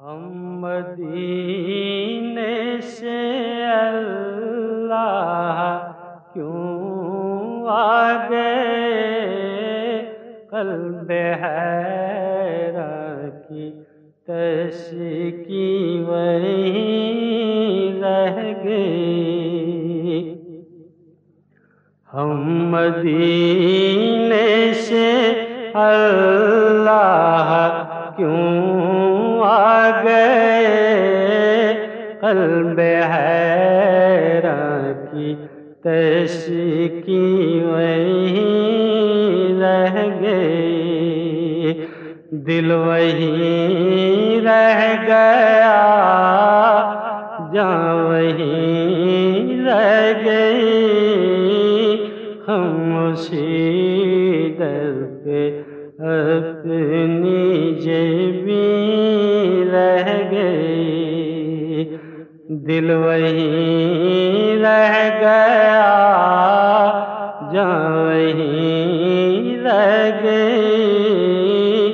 ہم مدینے سے اللہ کیوں آ گئے قلب حیران کی تشکی وہیں رہ گئی۔ ہم مدینے سے اللہ کیوں گئے قلب حیران کی تشکی وہیں رہ گئے دل وہیں رہ گیا، جان وہیں رہ گئی۔ ہم اسی در پہ دل وہیں رہ گیا جان وہیں رہ گئی۔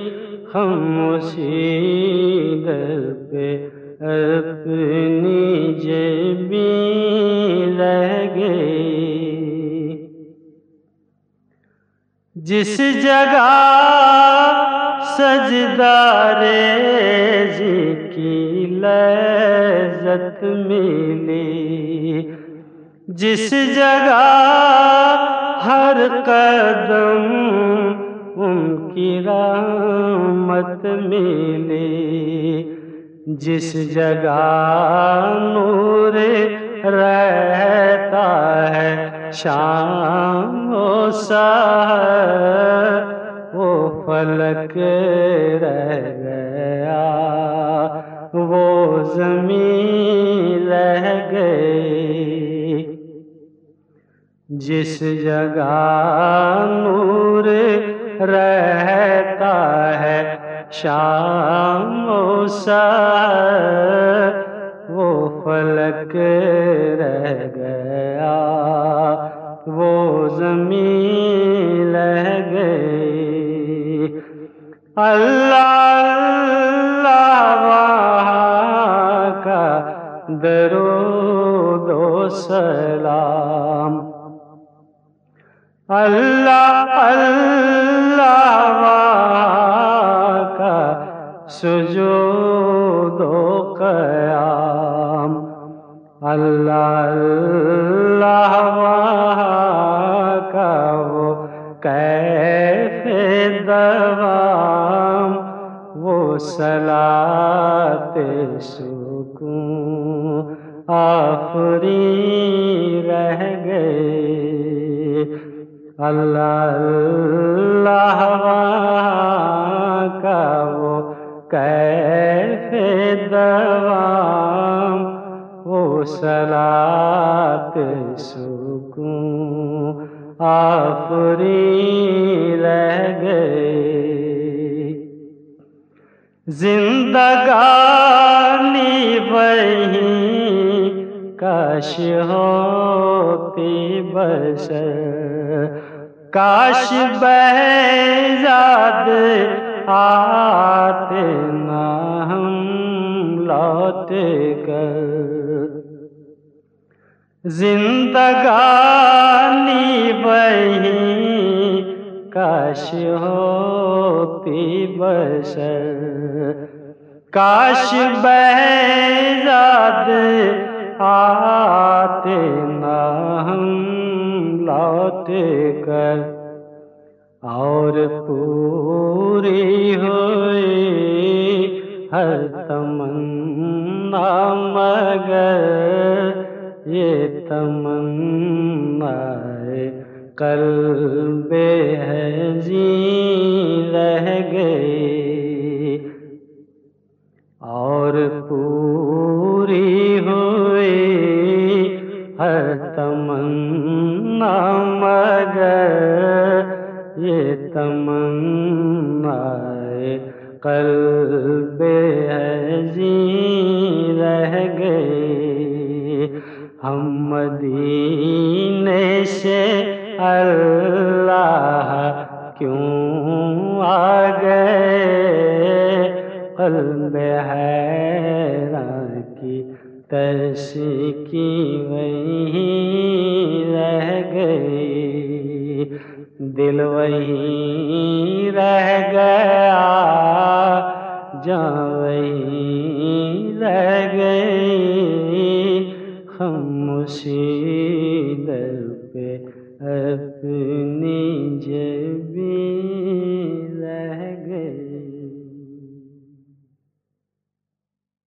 ہم اسی در پہ اپنی جیبی رہ گئی۔ جس جگہ سجدار کی لے لذت ملی۔ جس جگہ ہر قدم ان کی رحمت ملی۔ جس جگہ نور رہتا ہے شام و سہر وہ فلک رہ گیا۔ وہ زمین جس جگہ نور رہتا ہے، شام و سہر وہ فلک رہ گیا، وہ زمین رہ گئی۔ اللہ اللہ، وہاں کا درود و سلام اللہ اللہ کا سجود و قیام. اللہ اللہ کا وہ کیف دوام، وہ سلات سکون آفری رہ گئے۔ اللہ اللہ کا وہ کیف دوام، وہ سلات سکون آفری رہ گئے۔ زندگانی وہیں کاش ہوتی بشر کاش بہزاد آتے نہ ہم لوٹ کر۔ زندگانی وہیں کاش ہوتی بشر کاش بہزاد آتے نہ ہم لوٹ کر۔ اور پوری ہوئی ہر تمنا مگر یہ تمنا قلب ہے جی رہ گئی۔ اور تمنا مگر یہ تمنا قلب ہے رہ گئی ہم مدینے سے اللہ کیوں آ گئے قلب حیران کی ترس جاوئی رہ گئی ہم در پہ اپنی جب